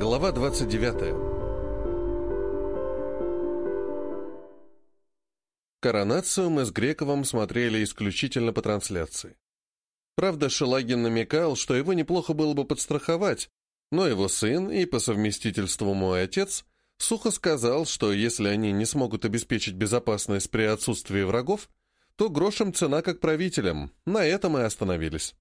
Глава 29. Коронацию мы с Грековым смотрели исключительно по трансляции. Правда, Шелагин намекал, что его неплохо было бы подстраховать, но его сын и по совместительству мой отец сухо сказал, что если они не смогут обеспечить безопасность при отсутствии врагов, то грошем цена как правителям, на этом и остановились.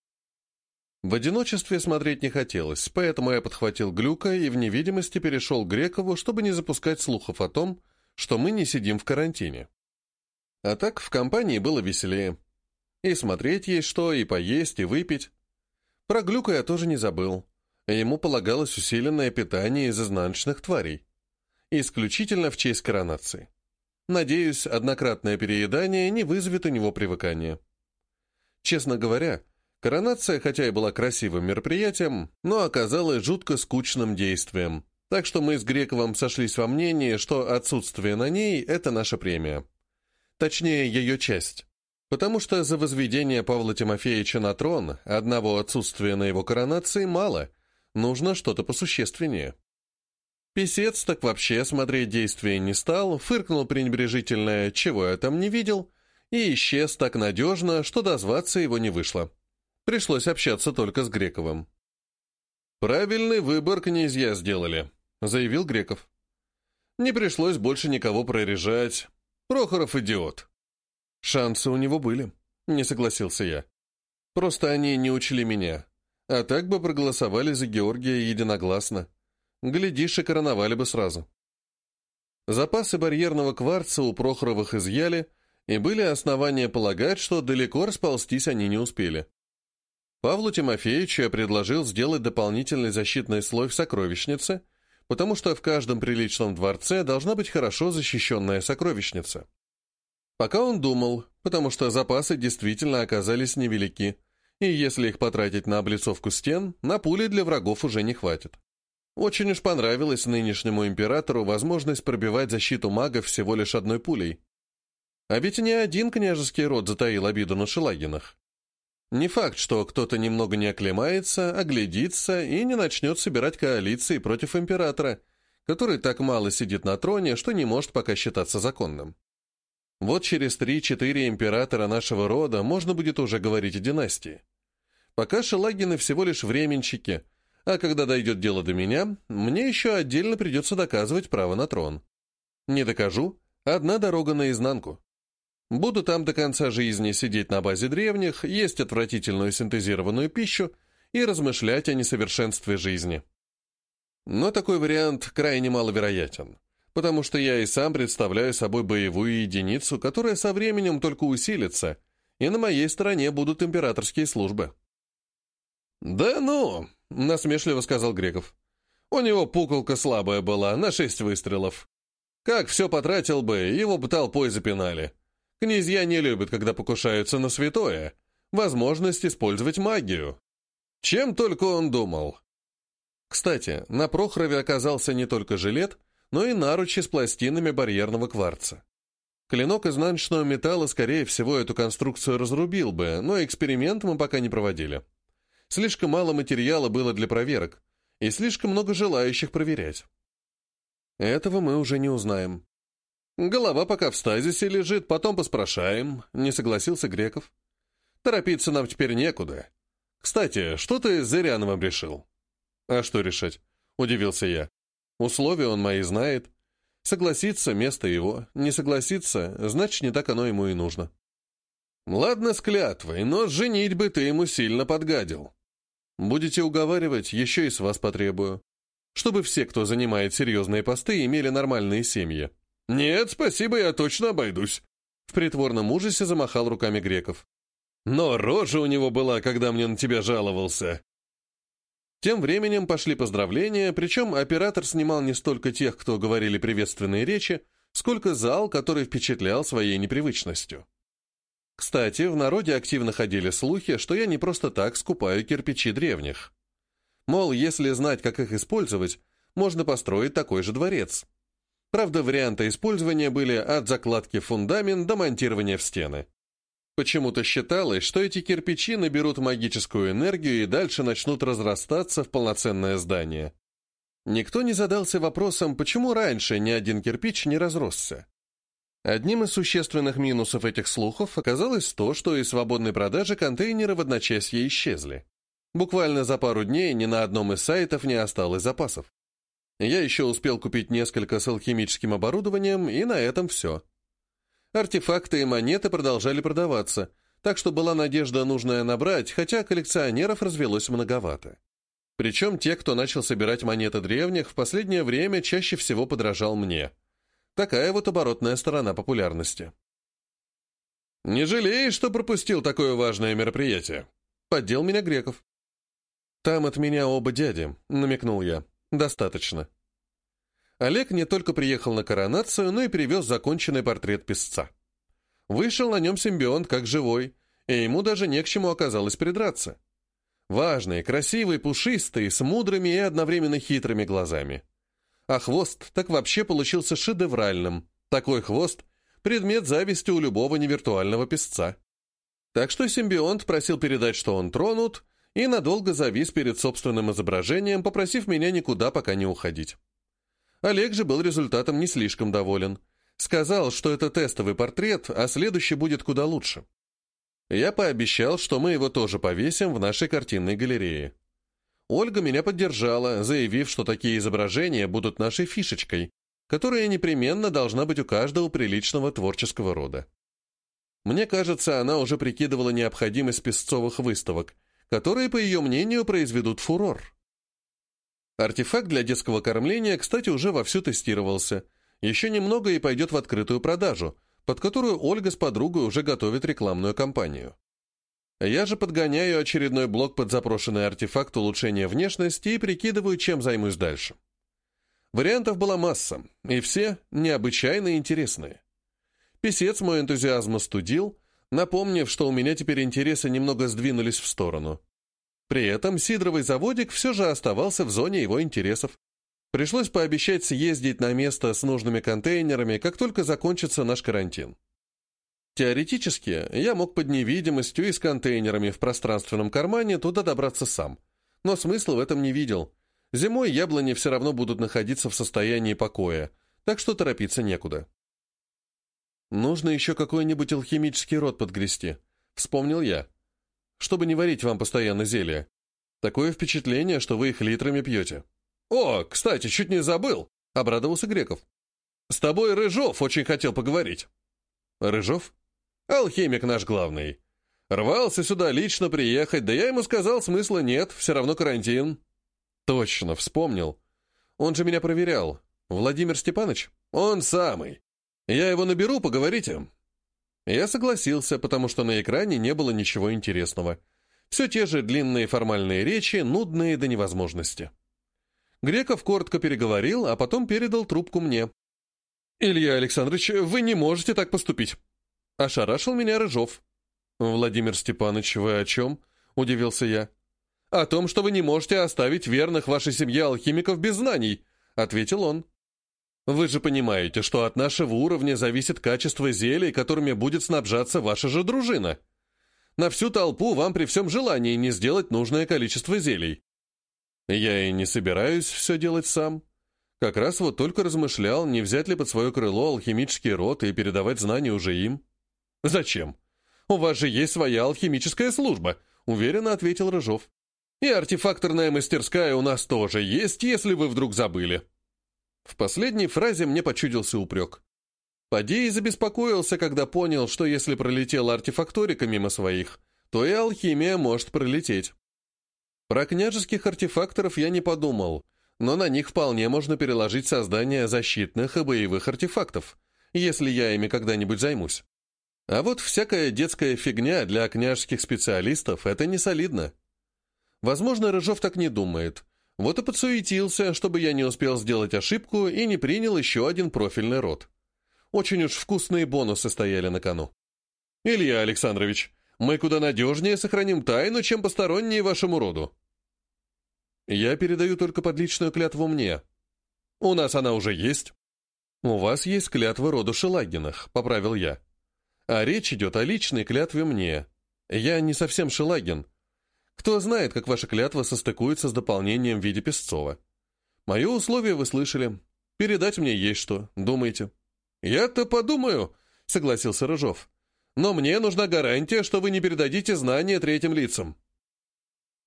В одиночестве смотреть не хотелось, поэтому я подхватил глюка и в невидимости перешел к Грекову, чтобы не запускать слухов о том, что мы не сидим в карантине. А так в компании было веселее. И смотреть есть что, и поесть, и выпить. Про глюка я тоже не забыл. Ему полагалось усиленное питание из изнаночных тварей. Исключительно в честь коронации. Надеюсь, однократное переедание не вызовет у него привыкания. Честно говоря, Коронация, хотя и была красивым мероприятием, но оказалась жутко скучным действием. Так что мы с Грековым сошлись во мнении, что отсутствие на ней – это наша премия. Точнее, ее часть. Потому что за возведение Павла Тимофеевича на трон одного отсутствия на его коронации мало, нужно что-то посущественнее. Песец так вообще смотреть действия не стал, фыркнул пренебрежительное «чего я там не видел» и исчез так надежно, что дозваться его не вышло. Пришлось общаться только с Грековым. «Правильный выбор князья сделали», — заявил Греков. «Не пришлось больше никого прорежать. Прохоров идиот». «Шансы у него были», — не согласился я. «Просто они не учли меня. А так бы проголосовали за Георгия единогласно. Глядишь, и короновали бы сразу». Запасы барьерного кварца у Прохоровых изъяли, и были основания полагать, что далеко расползтись они не успели. Павлу Тимофеевичу я предложил сделать дополнительный защитный слой в сокровищнице, потому что в каждом приличном дворце должна быть хорошо защищенная сокровищница. Пока он думал, потому что запасы действительно оказались невелики, и если их потратить на облицовку стен, на пули для врагов уже не хватит. Очень уж понравилась нынешнему императору возможность пробивать защиту магов всего лишь одной пулей. А ведь не один княжеский род затаил обиду на Шелагинах. Не факт, что кто-то немного не оклемается, оглядится и не начнет собирать коалиции против императора, который так мало сидит на троне, что не может пока считаться законным. Вот через три-четыре императора нашего рода можно будет уже говорить о династии. Пока Шелагины всего лишь временщики, а когда дойдет дело до меня, мне еще отдельно придется доказывать право на трон. Не докажу, одна дорога наизнанку. Буду там до конца жизни сидеть на базе древних, есть отвратительную синтезированную пищу и размышлять о несовершенстве жизни. Но такой вариант крайне маловероятен, потому что я и сам представляю собой боевую единицу, которая со временем только усилится, и на моей стороне будут императорские службы. «Да ну!» — насмешливо сказал Греков. «У него пуколка слабая была, на шесть выстрелов. Как все потратил бы, его бы толпой запинали. Князья не любят, когда покушаются на святое. Возможность использовать магию. Чем только он думал. Кстати, на Прохорове оказался не только жилет, но и наручи с пластинами барьерного кварца. Клинок изнаночного металла, скорее всего, эту конструкцию разрубил бы, но эксперимент мы пока не проводили. Слишком мало материала было для проверок, и слишком много желающих проверять. Этого мы уже не узнаем. «Голова пока в стазисе лежит, потом поспрашаем», — не согласился Греков. «Торопиться нам теперь некуда. Кстати, что ты с Зыряновым решил?» «А что решать?» — удивился я. «Условия он мои знает. Согласиться — место его. Не согласиться — значит, не так оно ему и нужно». «Ладно с клятвой, но женить бы ты ему сильно подгадил. Будете уговаривать, еще и с вас потребую. Чтобы все, кто занимает серьезные посты, имели нормальные семьи». «Нет, спасибо, я точно обойдусь», — в притворном ужасе замахал руками Греков. «Но рожа у него была, когда мне на тебя жаловался». Тем временем пошли поздравления, причем оператор снимал не столько тех, кто говорили приветственные речи, сколько зал, который впечатлял своей непривычностью. Кстати, в народе активно ходили слухи, что я не просто так скупаю кирпичи древних. Мол, если знать, как их использовать, можно построить такой же дворец. Правда, варианты использования были от закладки в фундамент до монтирования в стены. Почему-то считалось, что эти кирпичи наберут магическую энергию и дальше начнут разрастаться в полноценное здание. Никто не задался вопросом, почему раньше ни один кирпич не разросся. Одним из существенных минусов этих слухов оказалось то, что из свободной продажи контейнеры в одночасье исчезли. Буквально за пару дней ни на одном из сайтов не осталось запасов. Я еще успел купить несколько с алхимическим оборудованием, и на этом все. Артефакты и монеты продолжали продаваться, так что была надежда нужная набрать, хотя коллекционеров развелось многовато. Причем те, кто начал собирать монеты древних, в последнее время чаще всего подражал мне. Такая вот оборотная сторона популярности. «Не жалеешь, что пропустил такое важное мероприятие?» Поддел меня Греков. «Там от меня оба дяди», — намекнул я. «Достаточно». Олег не только приехал на коронацию, но и привез законченный портрет песца. Вышел на нем симбионт как живой, и ему даже не к чему оказалось придраться. Важный, красивый, пушистый, с мудрыми и одновременно хитрыми глазами. А хвост так вообще получился шедевральным. Такой хвост — предмет зависти у любого невиртуального песца. Так что симбионт просил передать, что он тронут, и надолго завис перед собственным изображением, попросив меня никуда пока не уходить. Олег же был результатом не слишком доволен. Сказал, что это тестовый портрет, а следующий будет куда лучше. Я пообещал, что мы его тоже повесим в нашей картинной галерее. Ольга меня поддержала, заявив, что такие изображения будут нашей фишечкой, которая непременно должна быть у каждого приличного творческого рода. Мне кажется, она уже прикидывала необходимость песцовых выставок – которые, по ее мнению, произведут фурор. Артефакт для детского кормления, кстати, уже вовсю тестировался. Еще немного и пойдет в открытую продажу, под которую Ольга с подругой уже готовит рекламную кампанию. Я же подгоняю очередной блок под запрошенный артефакт улучшения внешности и прикидываю, чем займусь дальше. Вариантов была масса, и все необычайно интересные. Песец мой энтузиазм остудил, напомнив, что у меня теперь интересы немного сдвинулись в сторону. При этом сидровый заводик все же оставался в зоне его интересов. Пришлось пообещать съездить на место с нужными контейнерами, как только закончится наш карантин. Теоретически, я мог под невидимостью и с контейнерами в пространственном кармане туда добраться сам. Но смысла в этом не видел. Зимой яблони все равно будут находиться в состоянии покоя, так что торопиться некуда. Нужно еще какой-нибудь алхимический род подгрести. Вспомнил я. Чтобы не варить вам постоянно зелья. Такое впечатление, что вы их литрами пьете. О, кстати, чуть не забыл, обрадовался Греков. С тобой Рыжов очень хотел поговорить. Рыжов? Алхимик наш главный. Рвался сюда лично приехать, да я ему сказал, смысла нет, все равно карантин. Точно, вспомнил. Он же меня проверял. Владимир Степанович? Он самый. «Я его наберу, поговорите». Я согласился, потому что на экране не было ничего интересного. Все те же длинные формальные речи, нудные до невозможности. Греков коротко переговорил, а потом передал трубку мне. «Илья Александрович, вы не можете так поступить!» Ошарашил меня Рыжов. «Владимир Степанович, вы о чем?» — удивился я. «О том, что вы не можете оставить верных вашей семье алхимиков без знаний», — ответил он. Вы же понимаете, что от нашего уровня зависит качество зелий, которыми будет снабжаться ваша же дружина. На всю толпу вам при всем желании не сделать нужное количество зелий. Я и не собираюсь все делать сам. Как раз вот только размышлял, не взять ли под свое крыло алхимический род и передавать знания уже им. Зачем? У вас же есть своя алхимическая служба, уверенно ответил Рыжов. И артефакторная мастерская у нас тоже есть, если вы вдруг забыли. В последней фразе мне почудился упрек. Падей забеспокоился, когда понял, что если пролетела артефакторика мимо своих, то и алхимия может пролететь. Про княжеских артефакторов я не подумал, но на них вполне можно переложить создание защитных и боевых артефактов, если я ими когда-нибудь займусь. А вот всякая детская фигня для княжеских специалистов — это не солидно. Возможно, Рыжов так не думает, вот и подсуетился, чтобы я не успел сделать ошибку и не принял еще один профильный род. Очень уж вкусные бонусы стояли на кону. «Илья Александрович, мы куда надежнее сохраним тайну, чем посторонние вашему роду». «Я передаю только под личную клятву мне. У нас она уже есть». «У вас есть клятва роду Шелагинах», — поправил я. «А речь идет о личной клятве мне. Я не совсем Шелагин, кто знает, как ваша клятва состыкуется с дополнением в виде Песцова. Мое условие вы слышали. Передать мне есть что, думаете?» «Я-то подумаю», — согласился Рыжов. «Но мне нужна гарантия, что вы не передадите знания третьим лицам».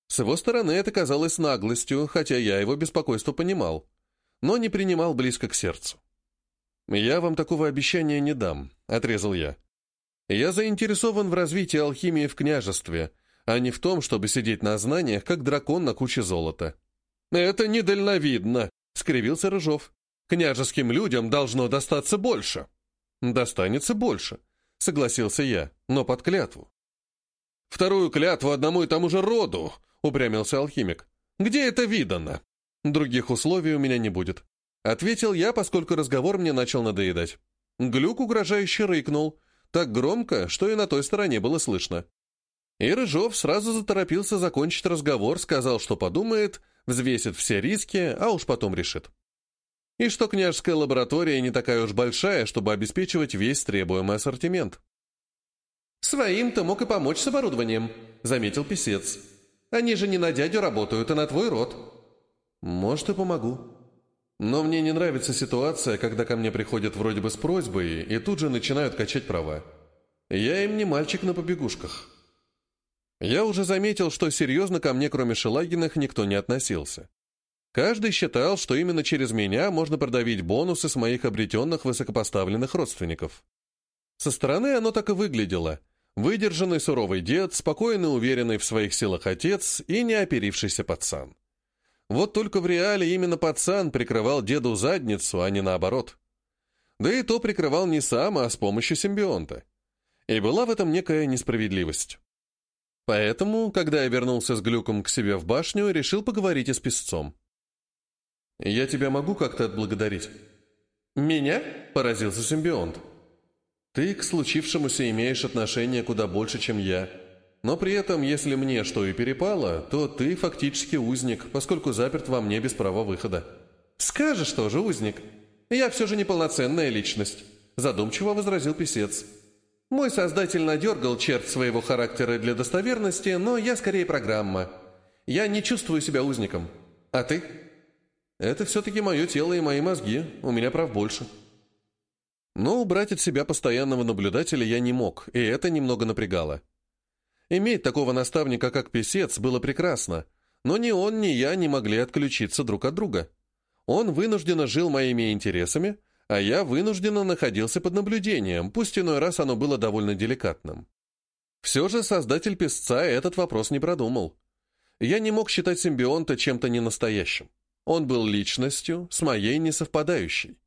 С его стороны это казалось наглостью, хотя я его беспокойство понимал, но не принимал близко к сердцу. «Я вам такого обещания не дам», — отрезал я. «Я заинтересован в развитии алхимии в княжестве, а не в том, чтобы сидеть на знаниях, как дракон на куче золота». «Это недальновидно», — скривился Рыжов. «Княжеским людям должно достаться больше». «Достанется больше», — согласился я, но под клятву. «Вторую клятву одному и тому же роду», — упрямился алхимик. «Где это видано?» «Других условий у меня не будет», — ответил я, поскольку разговор мне начал надоедать. Глюк угрожающе рыкнул, так громко, что и на той стороне было слышно. И Рыжов сразу заторопился закончить разговор, сказал, что подумает, взвесит все риски, а уж потом решит. И что княжеская лаборатория не такая уж большая, чтобы обеспечивать весь требуемый ассортимент. «Своим-то мог и помочь с оборудованием», — заметил писец. «Они же не на дядю работают, а на твой род». «Может, и помогу. Но мне не нравится ситуация, когда ко мне приходят вроде бы с просьбой и тут же начинают качать права. Я им не мальчик на побегушках». Я уже заметил, что серьезно ко мне, кроме Шелагиных, никто не относился. Каждый считал, что именно через меня можно продавить бонусы с моих обретенных высокопоставленных родственников. Со стороны оно так и выглядело. Выдержанный суровый дед, спокойно уверенный в своих силах отец и неоперившийся пацан. Вот только в реале именно пацан прикрывал деду задницу, а не наоборот. Да и то прикрывал не сам, а с помощью симбионта. И была в этом некая несправедливость. Поэтому, когда я вернулся с глюком к себе в башню, решил поговорить и с песцом. «Я тебя могу как-то отблагодарить?» «Меня?» – поразился симбионт. «Ты к случившемуся имеешь отношение куда больше, чем я. Но при этом, если мне что и перепало, то ты фактически узник, поскольку заперт во мне без права выхода». «Скажешь тоже, узник. Я все же неполноценная личность», – задумчиво возразил писец. Мой создатель надергал черт своего характера для достоверности, но я скорее программа. Я не чувствую себя узником. А ты? Это все-таки мое тело и мои мозги. У меня прав больше. Но убрать от себя постоянного наблюдателя я не мог, и это немного напрягало. Иметь такого наставника, как писец, было прекрасно, но ни он, ни я не могли отключиться друг от друга. Он вынужденно жил моими интересами, а я вынужденно находился под наблюдением, пусть иной раз оно было довольно деликатным. Все же создатель песца этот вопрос не продумал. Я не мог считать симбионта чем-то ненастоящим. Он был личностью, с моей несовпадающей.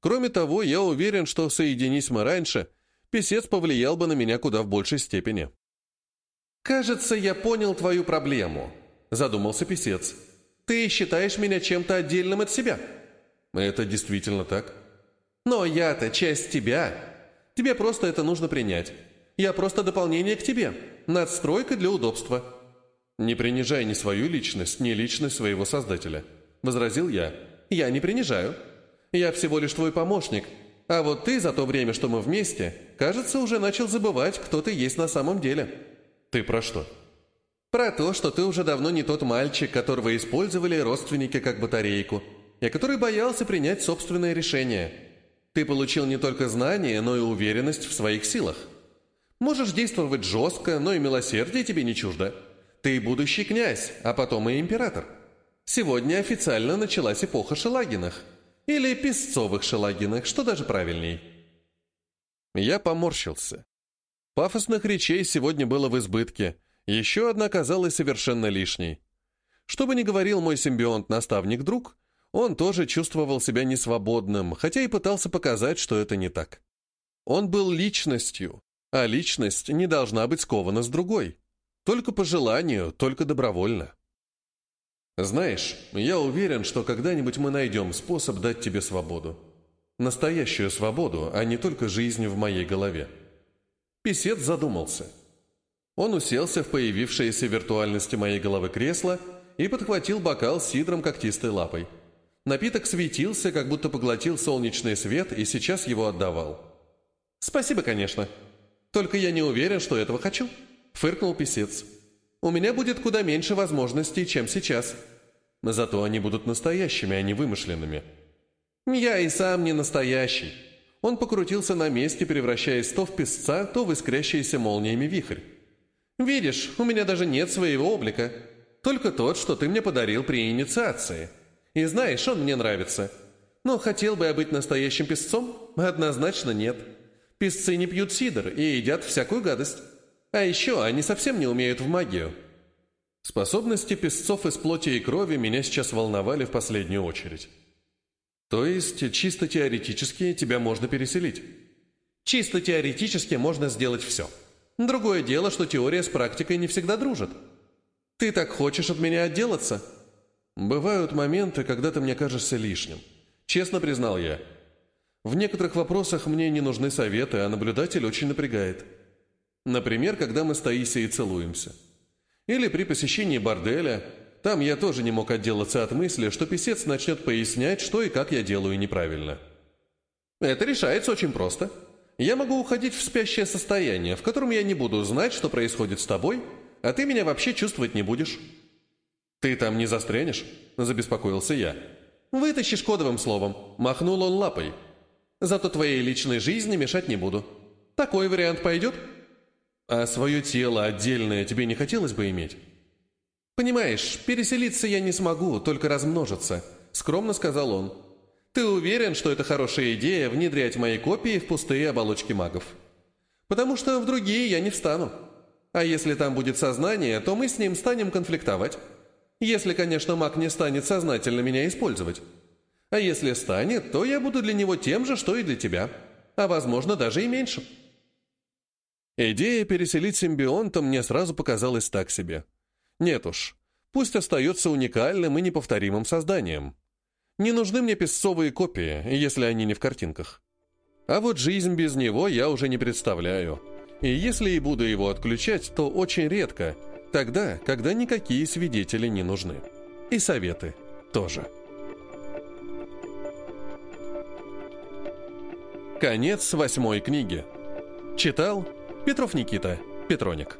Кроме того, я уверен, что, соединись мы раньше, писец повлиял бы на меня куда в большей степени. «Кажется, я понял твою проблему», — задумался писец. «Ты считаешь меня чем-то отдельным от себя?» «Это действительно так», но я-то часть тебя. Тебе просто это нужно принять. Я просто дополнение к тебе. Надстройка для удобства». «Не принижай ни свою личность, ни личность своего создателя», — возразил я. «Я не принижаю. Я всего лишь твой помощник. А вот ты за то время, что мы вместе, кажется, уже начал забывать, кто ты есть на самом деле». «Ты про что?» «Про то, что ты уже давно не тот мальчик, которого использовали родственники как батарейку, и который боялся принять собственное решение». Ты получил не только знания, но и уверенность в своих силах. Можешь действовать жестко, но и милосердие тебе не чуждо. Ты будущий князь, а потом и император. Сегодня официально началась эпоха Шелагинах. Или Песцовых Шелагинах, что даже правильней. Я поморщился. Пафосных речей сегодня было в избытке. Еще одна казалась совершенно лишней. Что бы ни говорил мой симбионт-наставник-друг, он тоже чувствовал себя несвободным, хотя и пытался показать, что это не так. Он был личностью, а личность не должна быть скована с другой. Только по желанию, только добровольно. Знаешь, я уверен, что когда-нибудь мы найдем способ дать тебе свободу. Настоящую свободу, а не только жизнь в моей голове. Песец задумался. Он уселся в появившееся виртуальности моей головы кресло и подхватил бокал с сидром когтистой лапой. Напиток светился, как будто поглотил солнечный свет и сейчас его отдавал. «Спасибо, конечно. Только я не уверен, что этого хочу», — фыркнул писец. «У меня будет куда меньше возможностей, чем сейчас». Зато они будут настоящими, а не вымышленными. Я и сам не настоящий. Он покрутился на месте, превращаясь то в песца, то в искрящийся молниями вихрь. «Видишь, у меня даже нет своего облика. Только тот, что ты мне подарил при инициации. И знаешь, он мне нравится. Но хотел бы я быть настоящим песцом? Однозначно нет. Песцы не пьют сидр и едят всякую гадость. А еще они совсем не умеют в магию». Способности песцов из плоти и крови меня сейчас волновали в последнюю очередь. То есть, чисто теоретически тебя можно переселить? Чисто теоретически можно сделать все. Другое дело, что теория с практикой не всегда дружит. Ты так хочешь от меня отделаться? Бывают моменты, когда ты мне кажешься лишним. Честно признал я. В некоторых вопросах мне не нужны советы, а наблюдатель очень напрягает. Например, когда мы с Таисией целуемся. Или при посещении борделя – там я тоже не мог отделаться от мысли, что писец начнет пояснять, что и как я делаю неправильно. Это решается очень просто. Я могу уходить в спящее состояние, в котором я не буду знать, что происходит с тобой, а ты меня вообще чувствовать не будешь. «Ты там не застрянешь?» – забеспокоился я. «Вытащишь кодовым словом», – махнул он лапой. «Зато твоей личной жизни мешать не буду. Такой вариант пойдет?» «А свое тело отдельное тебе не хотелось бы иметь?» «Понимаешь, переселиться я не смогу, только размножиться», — скромно сказал он. «Ты уверен, что это хорошая идея внедрять мои копии в пустые оболочки магов? Потому что в другие я не встану. А если там будет сознание, то мы с ним станем конфликтовать. Если, конечно, маг не станет сознательно меня использовать. А если станет, то я буду для него тем же, что и для тебя. А возможно, даже и меньше». Идея переселить симбионта мне сразу показалась так себе. Нет уж, пусть остается уникальным и неповторимым созданием. Не нужны мне песцовые копии, если они не в картинках. А вот жизнь без него я уже не представляю. И если и буду его отключать, то очень редко, тогда, когда никакие свидетели не нужны. И советы тоже. Конец восьмой книги. Читал Петров Никита, Петроник.